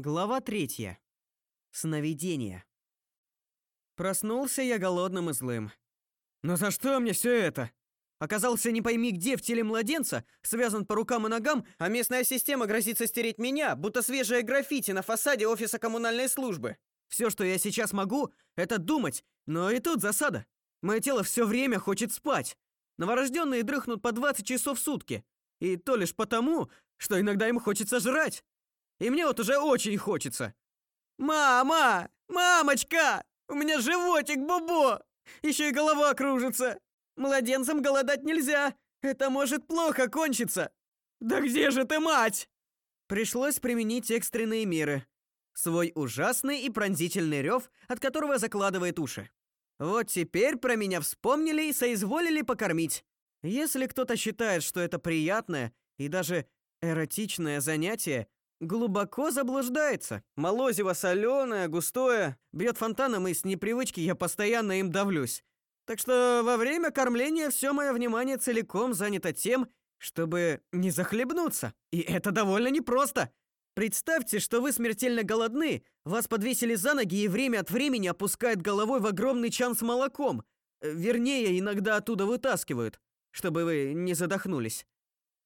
Глава третья. Сновидение. Проснулся я голодным и злым. Но за что мне все это? Оказался не пойми где в теле младенца, связан по рукам и ногам, а местная система грозится стереть меня, будто свежее граффити на фасаде офиса коммунальной службы. Все, что я сейчас могу, это думать, но и тут засада. Мое тело все время хочет спать. Новорожденные дрыхнут по 20 часов в сутки, и то лишь потому, что иногда им хочется жрать. И мне вот уже очень хочется. Мама! Мамочка! У меня животик бубо! Еще и голова кружится. Младенцам голодать нельзя. Это может плохо кончиться. Да где же ты, мать? Пришлось применить экстренные меры. Свой ужасный и пронзительный рев, от которого закладывает уши. Вот теперь про меня вспомнили и соизволили покормить. Если кто-то считает, что это приятное и даже эротичное занятие, Глубоко заблуждается. Молозиво соленое, густое, бьет фонтаном, и с непривычки я постоянно им давлюсь. Так что во время кормления все мое внимание целиком занято тем, чтобы не захлебнуться. И это довольно непросто. Представьте, что вы смертельно голодны, вас подвесили за ноги и время от времени опускают головой в огромный чан с молоком. Вернее, иногда оттуда вытаскивают, чтобы вы не задохнулись.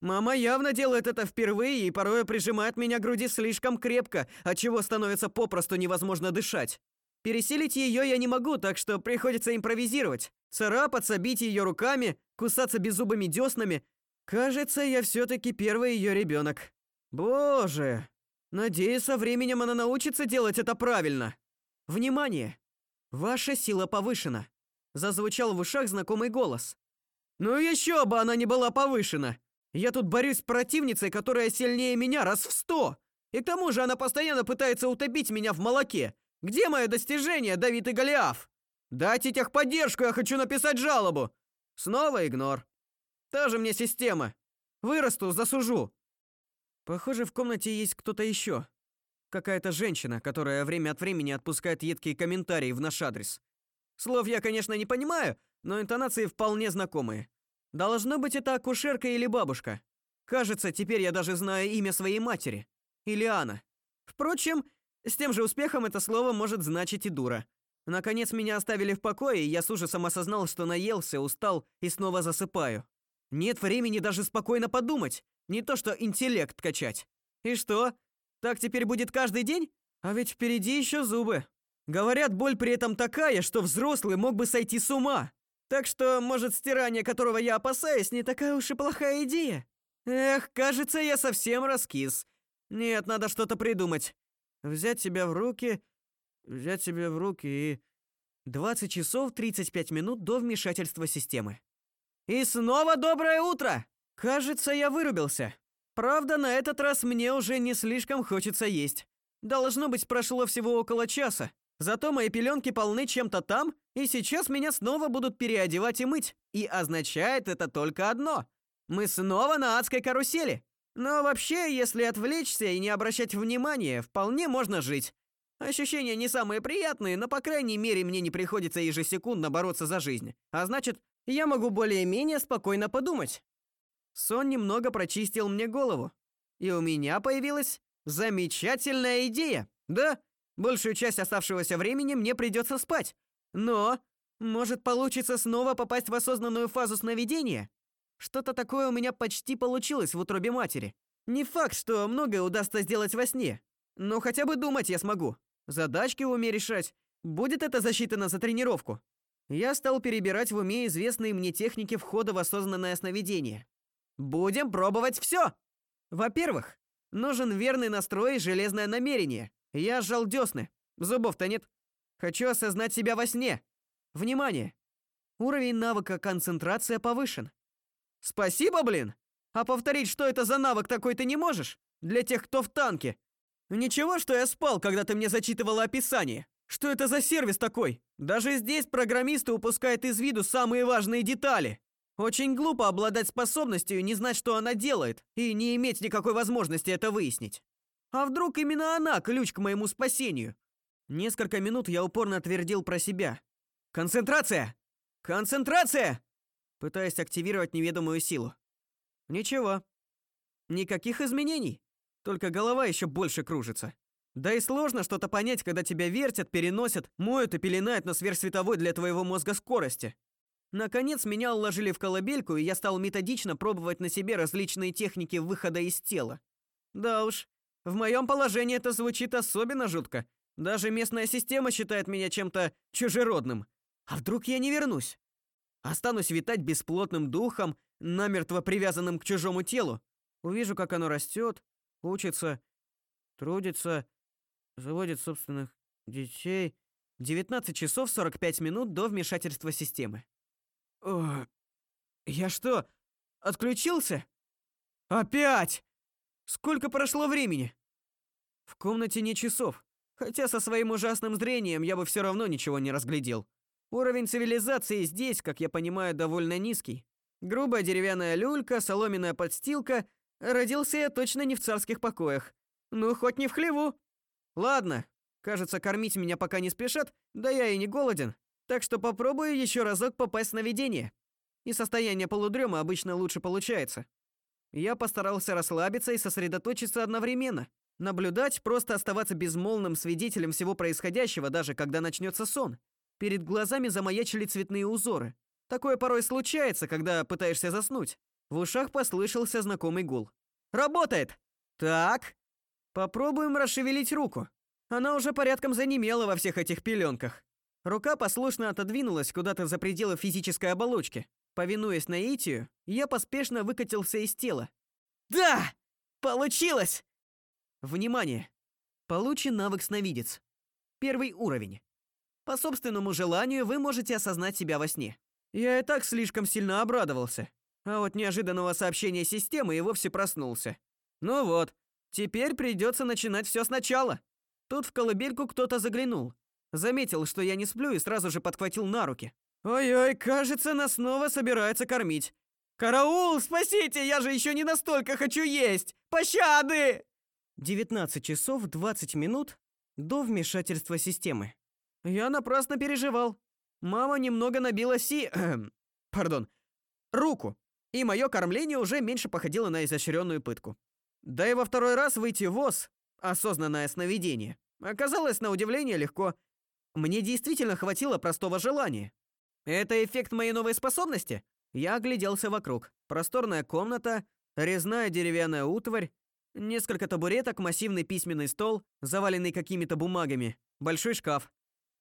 Мама явно делает это впервые и порой прижимает меня к груди слишком крепко, от чего становится попросту невозможно дышать. Пересилить ее я не могу, так что приходится импровизировать. Царапаться, бить ее руками, кусаться беззубыми деснами. Кажется, я все таки первый ее ребенок. Боже. Надеюсь, со временем она научится делать это правильно. Внимание. Ваша сила повышена. Зазвучал в ушах знакомый голос. Ну еще бы она не была повышена. Я тут борюсь с противницей, которая сильнее меня раз в сто. И к тому же она постоянно пытается утопить меня в молоке. Где мое достижение, Давид и Голиаф? Дайте техподдержку, я хочу написать жалобу. Снова игнор. Та же мне система. Вырасту, засужу. Похоже, в комнате есть кто-то еще. Какая-то женщина, которая время от времени отпускает едкие комментарии в наш адрес. Слов я, конечно, не понимаю, но интонации вполне знакомые. Должно быть это акушерка или бабушка. Кажется, теперь я даже знаю имя своей матери. Ильяна. Впрочем, с тем же успехом это слово может значить и дура. Наконец меня оставили в покое, и я с ужасом осознал, что наелся, устал и снова засыпаю. Нет времени даже спокойно подумать, не то что интеллект качать. И что? Так теперь будет каждый день? А ведь впереди еще зубы. Говорят, боль при этом такая, что взрослый мог бы сойти с ума. Так что, может, стирание, которого я опасаюсь, не такая уж и плохая идея. Эх, кажется, я совсем раскис. Нет, надо что-то придумать. Взять себя в руки, взять себя в руки и 20 часов 35 минут до вмешательства системы. И снова доброе утро. Кажется, я вырубился. Правда, на этот раз мне уже не слишком хочется есть. Должно быть, прошло всего около часа. Зато мои пеленки полны чем-то там, и сейчас меня снова будут переодевать и мыть. И означает это только одно: мы снова на адской карусели. Но вообще, если отвлечься и не обращать внимания, вполне можно жить. Ощущения не самые приятные, но по крайней мере мне не приходится ежесекундно бороться за жизнь. А значит, я могу более-менее спокойно подумать. Сон немного прочистил мне голову, и у меня появилась замечательная идея. Да, Большую часть оставшегося времени мне придется спать. Но, может, получится снова попасть в осознанную фазу сновидения? Что-то такое у меня почти получилось в утробе матери. Не факт, что многое удастся сделать во сне, но хотя бы думать я смогу. Задачки в уме решать. Будет это засчитано за тренировку. Я стал перебирать в уме известные мне техники входа в осознанное сновидение. Будем пробовать все. Во-первых, нужен верный настрой и железное намерение. Я сжал десны. Зубов-то нет. Хочу осознать себя во сне. Внимание. Уровень навыка концентрация повышен. Спасибо, блин. А повторить, что это за навык такой ты не можешь? Для тех, кто в танке. Ничего, что я спал, когда ты мне зачитывала описание. Что это за сервис такой? Даже здесь программисты упускают из виду самые важные детали. Очень глупо обладать способностью не знать, что она делает, и не иметь никакой возможности это выяснить. А вдруг именно она ключ к моему спасению? Несколько минут я упорно твердил про себя. Концентрация! Концентрация! Пытаясь активировать неведомую силу. Ничего. Никаких изменений. Только голова еще больше кружится. Да и сложно что-то понять, когда тебя вертят, переносят, моют и пеленают на сверхсветовой для твоего мозга скорости. Наконец меня уложили в колыбельку, и я стал методично пробовать на себе различные техники выхода из тела. Да уж, в моем положении это звучит особенно жутко. Даже местная система считает меня чем-то чужеродным. А вдруг я не вернусь? Останусь витать бесплотным духом, намертво привязанным к чужому телу. Увижу, как оно растет, учится, трудится, заводит собственных детей. 19 часов 45 минут до вмешательства системы. О, я что, отключился? Опять! Сколько прошло времени? В комнате не часов, хотя со своим ужасным зрением я бы все равно ничего не разглядел. Уровень цивилизации здесь, как я понимаю, довольно низкий. Грубая деревянная люлька, соломенная подстилка. Родился я точно не в царских покоях. Ну, хоть не в хлеву. Ладно, кажется, кормить меня пока не спешат, да я и не голоден. Так что попробую еще разок попасть в сновидение. И состояние полудрема обычно лучше получается. Я постарался расслабиться и сосредоточиться одновременно. Наблюдать, просто оставаться безмолвным свидетелем всего происходящего, даже когда начнется сон. Перед глазами замаячили цветные узоры. Такое порой случается, когда пытаешься заснуть. В ушах послышался знакомый гул. Работает. Так. Попробуем расшевелить руку. Она уже порядком занемела во всех этих пеленках. Рука послушно отодвинулась куда-то за пределы физической оболочки. Повинуясь наитию, я поспешно выкатился из тела. Да! Получилось! Внимание! Получен навык сновидец. Первый уровень. По собственному желанию вы можете осознать себя во сне. Я и так слишком сильно обрадовался. А вот неожиданного сообщения системы и вовсе проснулся. Ну вот, теперь придется начинать все сначала. Тут в колыбельку кто-то заглянул. Заметил, что я не сплю и сразу же подхватил на руки. Ой-ой, кажется, нас снова собираются кормить. Караул, спасите, я же еще не настолько хочу есть. Пощады! 19 часов 20 минут до вмешательства системы. Я напрасно переживал. Мама немного набила си, пардон, руку, и мое кормление уже меньше походило на изощренную пытку. Да и во второй раз выйти в ОС, осознанное сновидение, оказалось на удивление легко. Мне действительно хватило простого желания. Это эффект моей новой способности? Я огляделся вокруг. Просторная комната, резная деревянная утварь, несколько табуреток, массивный письменный стол, заваленный какими-то бумагами, большой шкаф.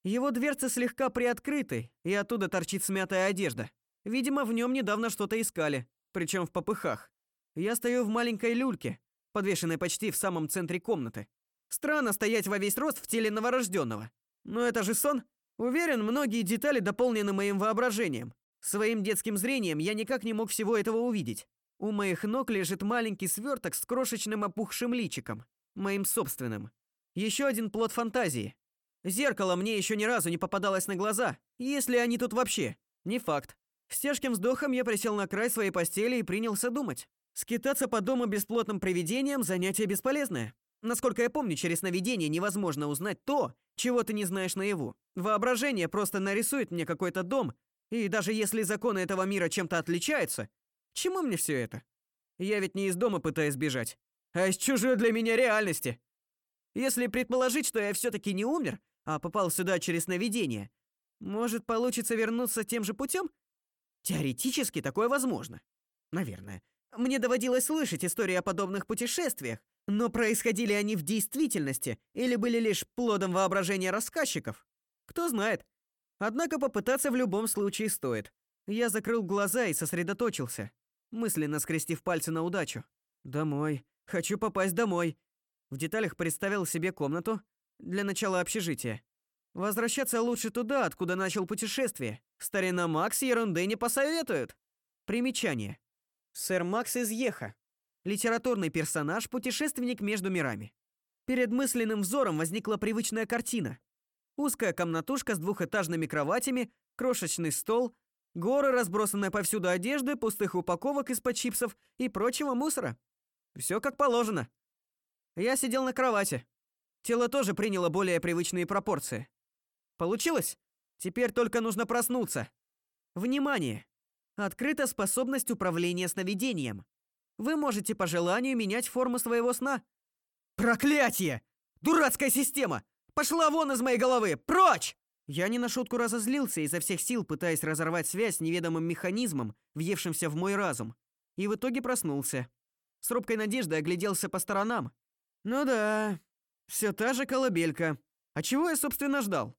Его дверцы слегка приоткрыты, и оттуда торчит смятая одежда. Видимо, в нем недавно что-то искали, причем в попыхах. Я стою в маленькой люльке, подвешенной почти в самом центре комнаты. Странно стоять во весь рост в теле новорожденного. Но это же сон. Уверен, многие детали дополнены моим воображением. Своим детским зрением я никак не мог всего этого увидеть. У моих ног лежит маленький сверток с крошечным опухшим личиком, моим собственным. Еще один плод фантазии. Зеркало мне еще ни разу не попадалось на глаза, если они тут вообще. Не факт. С тяжким вздохом я присел на край своей постели и принялся думать. Скитаться по дому бесплотным привидением занятие бесполезное. Насколько я помню, через сновидение невозможно узнать то, чего ты не знаешь наяву. Воображение просто нарисует мне какой-то дом, и даже если законы этого мира чем-то отличаются, чему мне все это? Я ведь не из дома пытаюсь бежать, а из чужой для меня реальности. Если предположить, что я все таки не умер, а попал сюда через сновидение, может, получится вернуться тем же путем? Теоретически такое возможно. Наверное. Мне доводилось слышать истории о подобных путешествиях, но происходили они в действительности или были лишь плодом воображения рассказчиков? Кто знает. Однако попытаться в любом случае стоит. Я закрыл глаза и сосредоточился, мысленно скрестив пальцы на удачу. Домой. Хочу попасть домой. В деталях представил себе комнату для начала общежития. Возвращаться лучше туда, откуда начал путешествие. Старина Макс ерунды не посоветует. Примечание. Сэр Макс из Еха. Литературный персонаж, путешественник между мирами. Перед мысленным взором возникла привычная картина. Узкая комнатушка с двухэтажными кроватями, крошечный стол, горы разбросанной повсюду одежды, пустых упаковок из-под чипсов и прочего мусора. Все как положено. Я сидел на кровати. Тело тоже приняло более привычные пропорции. Получилось? Теперь только нужно проснуться. Внимание! Открыта способность управления сновидением. Вы можете по желанию менять форму своего сна. Проклятие! Дурацкая система! Пошла вон из моей головы! Прочь!» Я не на шутку разозлился, изо всех сил пытаясь разорвать связь с неведомым механизмом, въевшимся в мой разум, и в итоге проснулся. С робкой надеждой огляделся по сторонам. Ну да, все та же колыбелька. А чего я, собственно, ждал?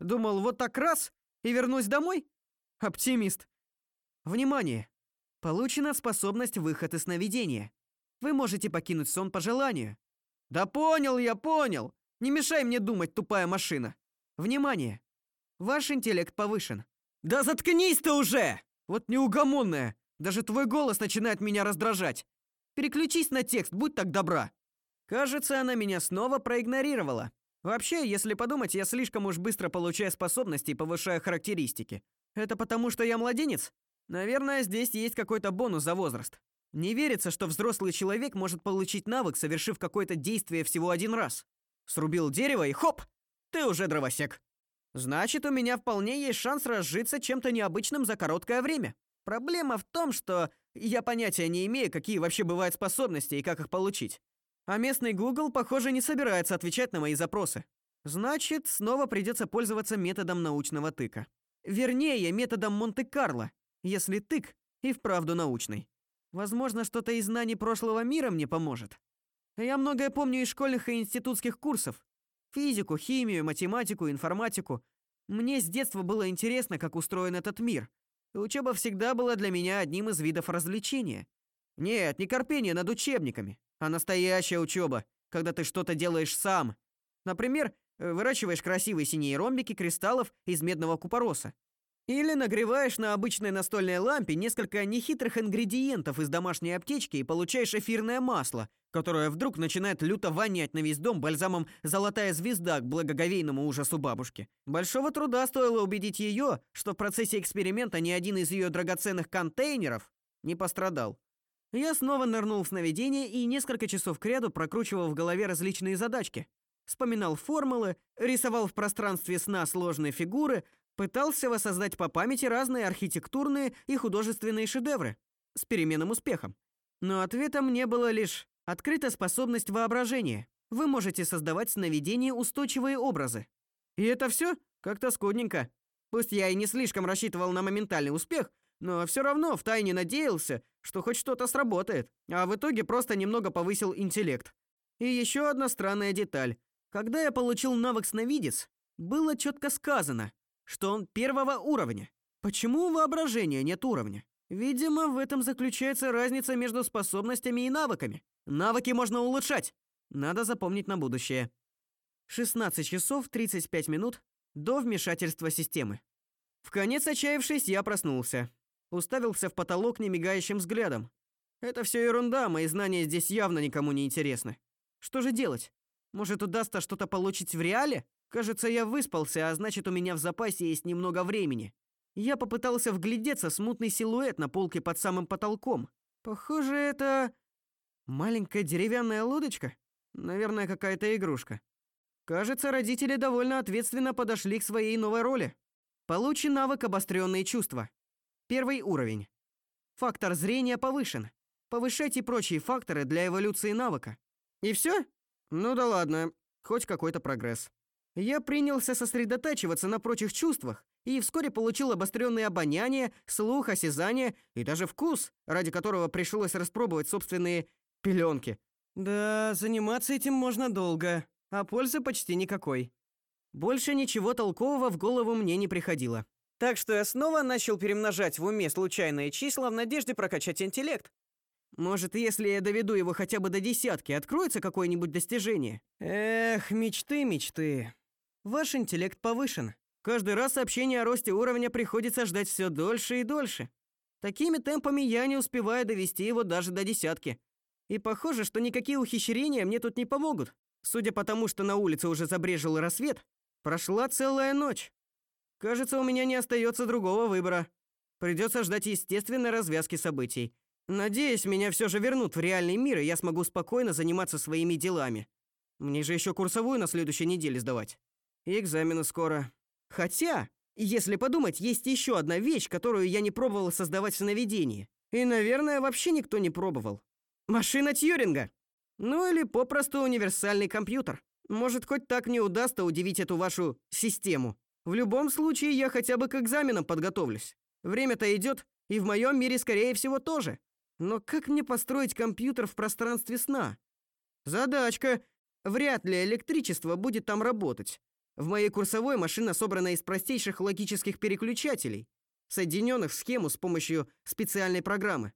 Думал, вот так раз и вернусь домой? Оптимист. Внимание! Получена способность выход из сновидения. Вы можете покинуть сон по желанию. Да понял я, понял. Не мешай мне думать, тупая машина. Внимание! Ваш интеллект повышен. Да заткнись ты уже! Вот неугомонная. Даже твой голос начинает меня раздражать. Переключись на текст, будь так добра. Кажется, она меня снова проигнорировала. Вообще, если подумать, я слишком уж быстро получаю способности и повышаю характеристики. Это потому, что я младенец? Наверное, здесь есть какой-то бонус за возраст. Не верится, что взрослый человек может получить навык, совершив какое-то действие всего один раз. Срубил дерево и хоп, ты уже дровосек. Значит, у меня вполне есть шанс разжиться чем-то необычным за короткое время. Проблема в том, что я понятия не имею, какие вообще бывают способности и как их получить. А местный Google, похоже, не собирается отвечать на мои запросы. Значит, снова придется пользоваться методом научного тыка. Вернее, методом Монте-Карло, если тык и вправду научный. Возможно, что-то из знаний прошлого мира мне поможет. Я многое помню из школьных и институтских курсов. Физику, химию, математику, информатику. Мне с детства было интересно, как устроен этот мир. И учеба всегда была для меня одним из видов развлечения. Нет, не корпение над учебниками, а настоящая учеба, когда ты что-то делаешь сам. Например, э, выращиваешь красивые синие ромбики кристаллов из медного купороса. Или нагреваешь на обычной настольной лампе несколько нехитрых ингредиентов из домашней аптечки и получаешь эфирное масло, которое вдруг начинает люто вонять на весь дом бальзамом «Золотая звезда» к благоговейному ужасу бабушки. Большого труда стоило убедить ее, что в процессе эксперимента ни один из ее драгоценных контейнеров не пострадал. Я снова нырнул в сновидение и несколько часов кряду прокручивал в голове различные задачки. Вспоминал формулы, рисовал в пространстве сна сложные фигуры, пытался воссоздать по памяти разные архитектурные и художественные шедевры с переменным успехом. Но ответом не было лишь открыта способность воображения. Вы можете создавать в сновидении устойчивые образы. И это все? Как-то скудненько. Пусть я и не слишком рассчитывал на моментальный успех, но все равно втайне надеялся, что хоть что-то сработает, а в итоге просто немного повысил интеллект. И еще одна странная деталь. Когда я получил навык сновидец, было четко сказано, что он первого уровня. Почему у воображения нет уровня? Видимо, в этом заключается разница между способностями и навыками. Навыки можно улучшать. Надо запомнить на будущее. 16 часов 35 минут до вмешательства системы. В конец отчаявшись, я проснулся уставился в потолок немигающим взглядом. Это все ерунда, мои знания здесь явно никому не интересны. Что же делать? Может, удастся что-то получить в реале? Кажется, я выспался, а значит, у меня в запасе есть немного времени. Я попытался вглядеться в смутный силуэт на полке под самым потолком. Похоже, это маленькая деревянная лодочка, наверное, какая-то игрушка. Кажется, родители довольно ответственно подошли к своей новой роли. Получен навык обостренные чувства. Первый уровень. Фактор зрения повышен. Повышайте прочие факторы для эволюции навыка. И все? Ну да ладно, хоть какой-то прогресс. Я принялся сосредотачиваться на прочих чувствах и вскоре получил обостренное обоняние, слух, осязание и даже вкус, ради которого пришлось распробовать собственные пеленки. Да, заниматься этим можно долго, а пользы почти никакой. Больше ничего толкового в голову мне не приходило. Так что я снова начал перемножать в уме случайные числа в надежде прокачать интеллект. Может, если я доведу его хотя бы до десятки, откроется какое-нибудь достижение. Эх, мечты, мечты. Ваш интеллект повышен. Каждый раз сообщение о росте уровня приходится ждать все дольше и дольше. Такими темпами я не успеваю довести его даже до десятки. И похоже, что никакие ухищрения мне тут не помогут. Судя по тому, что на улице уже забрежил рассвет, прошла целая ночь. Кажется, у меня не остается другого выбора. Придется ждать естественной развязки событий. Надеюсь, меня все же вернут в реальный мир, и я смогу спокойно заниматься своими делами. Мне же еще курсовую на следующей неделе сдавать. Экзамены скоро. Хотя, если подумать, есть еще одна вещь, которую я не пробовал создавать в сновидении. И, наверное, вообще никто не пробовал. Машина Тьюринга. Ну или попросту универсальный компьютер. Может, хоть так мне удастся удивить эту вашу систему. В любом случае, я хотя бы к экзаменам подготовлюсь. Время-то идет, и в моем мире, скорее всего, тоже. Но как мне построить компьютер в пространстве сна? Задачка. Вряд ли электричество будет там работать. В моей курсовой машина собрана из простейших логических переключателей, соединенных в схему с помощью специальной программы.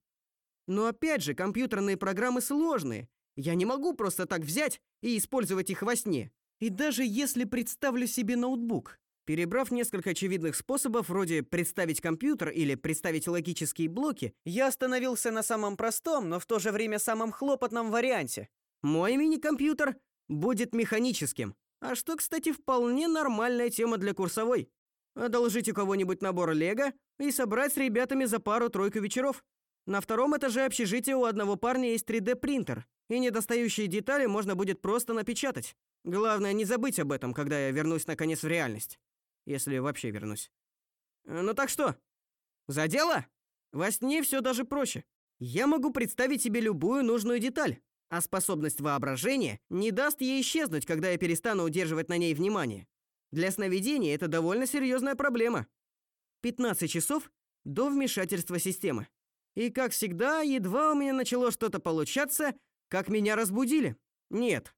Но опять же, компьютерные программы сложные. Я не могу просто так взять и использовать их во сне. И даже если представлю себе ноутбук, перебрав несколько очевидных способов, вроде представить компьютер или представить логические блоки, я остановился на самом простом, но в то же время самом хлопотном варианте. Мой мини-компьютер будет механическим. А что, кстати, вполне нормальная тема для курсовой. Одолжить у кого-нибудь набор Лего и собрать с ребятами за пару-тройку вечеров. На втором этаже общежития у одного парня есть 3D-принтер, и недостающие детали можно будет просто напечатать. Главное не забыть об этом, когда я вернусь наконец в реальность. Если вообще вернусь. Ну так что? За дело? Во сне все даже проще. Я могу представить себе любую нужную деталь, а способность воображения не даст ей исчезнуть, когда я перестану удерживать на ней внимание. Для сновидения это довольно серьезная проблема. 15 часов до вмешательства системы. И как всегда, едва у меня начало что-то получаться, как меня разбудили. Нет.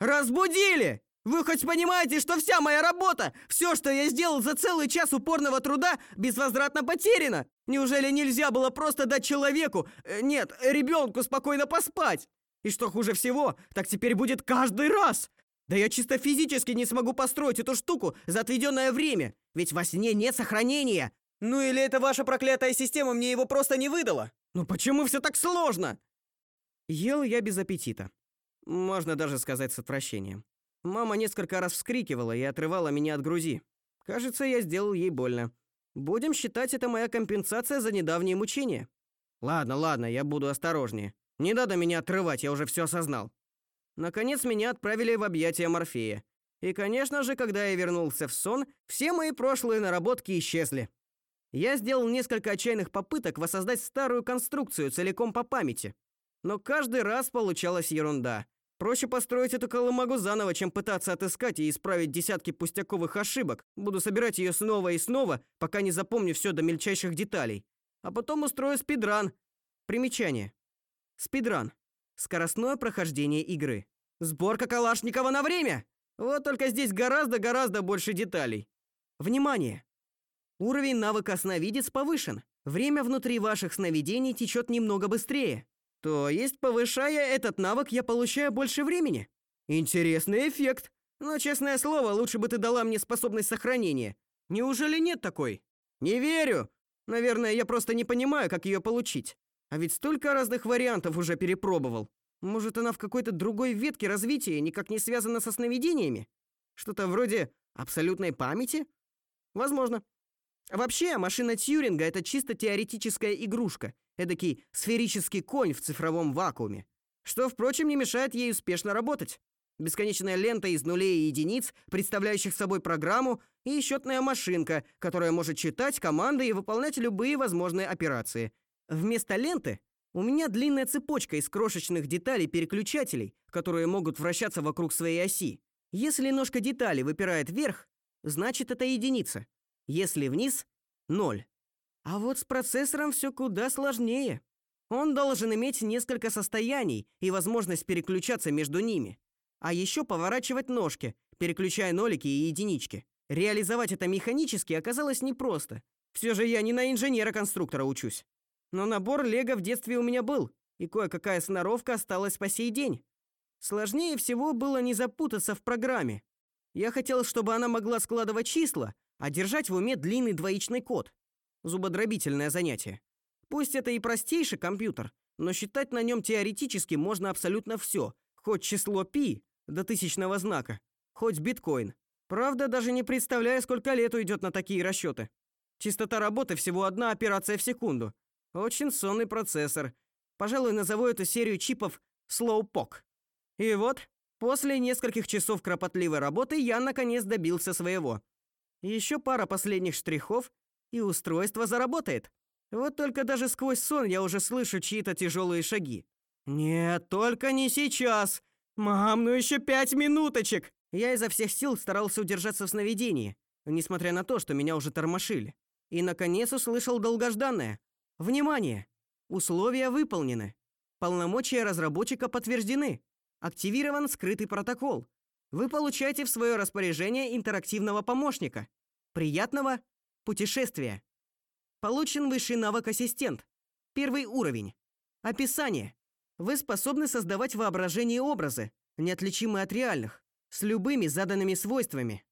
Разбудили! Вы хоть понимаете, что вся моя работа, все, что я сделал за целый час упорного труда, безвозвратно потеряно? Неужели нельзя было просто дать человеку, э, нет, ребенку спокойно поспать? И что хуже всего, так теперь будет каждый раз. Да я чисто физически не смогу построить эту штуку за отведенное время, ведь во сне нет сохранения. Ну или это ваша проклятая система мне его просто не выдала? Ну почему все так сложно? Ел я без аппетита. Можно даже сказать с отвращением. Мама несколько раз вскрикивала и отрывала меня от грузи. Кажется, я сделал ей больно. Будем считать это моя компенсация за недавние мучения. Ладно, ладно, я буду осторожнее. Не надо меня отрывать, я уже все осознал. Наконец меня отправили в объятия Морфея. И, конечно же, когда я вернулся в сон, все мои прошлые наработки исчезли. Я сделал несколько отчаянных попыток воссоздать старую конструкцию целиком по памяти, но каждый раз получалась ерунда. Проще построить эту колымагу заново, чем пытаться отыскать и исправить десятки пустяковых ошибок. Буду собирать ее снова и снова, пока не запомню все до мельчайших деталей. А потом устрою спидран. Примечание. Спидран. Скоростное прохождение игры. Сборка Калашникова на время. Вот только здесь гораздо-гораздо больше деталей. Внимание. Уровень навыка сновидец повышен. Время внутри ваших сновидений течет немного быстрее. То есть, повышая этот навык, я получаю больше времени. Интересный эффект. Но честное слово, лучше бы ты дала мне способность сохранения. Неужели нет такой? Не верю. Наверное, я просто не понимаю, как ее получить. А ведь столько разных вариантов уже перепробовал. Может, она в какой-то другой ветке развития, никак не связана со сновидениями? Что-то вроде абсолютной памяти? Возможно. Вообще, машина Тьюринга это чисто теоретическая игрушка, эдакий сферический конь в цифровом вакууме, что, впрочем, не мешает ей успешно работать. Бесконечная лента из нулей и единиц, представляющих собой программу, и счетная машинка, которая может читать команды и выполнять любые возможные операции, Вместо ленты у меня длинная цепочка из крошечных деталей-переключателей, которые могут вращаться вокруг своей оси. Если ножка детали выпирает вверх, значит это единица. Если вниз ноль. А вот с процессором все куда сложнее. Он должен иметь несколько состояний и возможность переключаться между ними. А еще поворачивать ножки, переключая нолики и единички. Реализовать это механически оказалось непросто. Все же я не на инженера-конструктора учусь. Но набор Лего в детстве у меня был, и кое-какая сноровка осталась по сей день. Сложнее всего было не запутаться в программе. Я хотел, чтобы она могла складывать числа, а держать в уме длинный двоичный код. Зубодробительное занятие. Пусть это и простейший компьютер, но считать на нем теоретически можно абсолютно все, хоть число пи до тысячного знака, хоть биткоин. Правда, даже не представляю, сколько лет уйдет на такие расчеты. Частота работы всего одна операция в секунду, очень сонный процессор. Пожалуй, назову эту серию чипов Slowpoke. И вот, после нескольких часов кропотливой работы я наконец добился своего. Еще пара последних штрихов, и устройство заработает. Вот только даже сквозь сон я уже слышу чьи-то тяжелые шаги. Нет, только не сейчас. Мам, ну еще пять минуточек. Я изо всех сил старался удержаться в сновидении, несмотря на то, что меня уже тормошили. И наконец услышал долгожданное: "Внимание! Условия выполнены. Полномочия разработчика подтверждены. Активирован скрытый протокол. Вы получаете в свое распоряжение интерактивного помощника. Приятного путешествия. Получен высший навык ассистент. Первый уровень. Описание. Вы способны создавать воображение образы, неотличимые от реальных, с любыми заданными свойствами.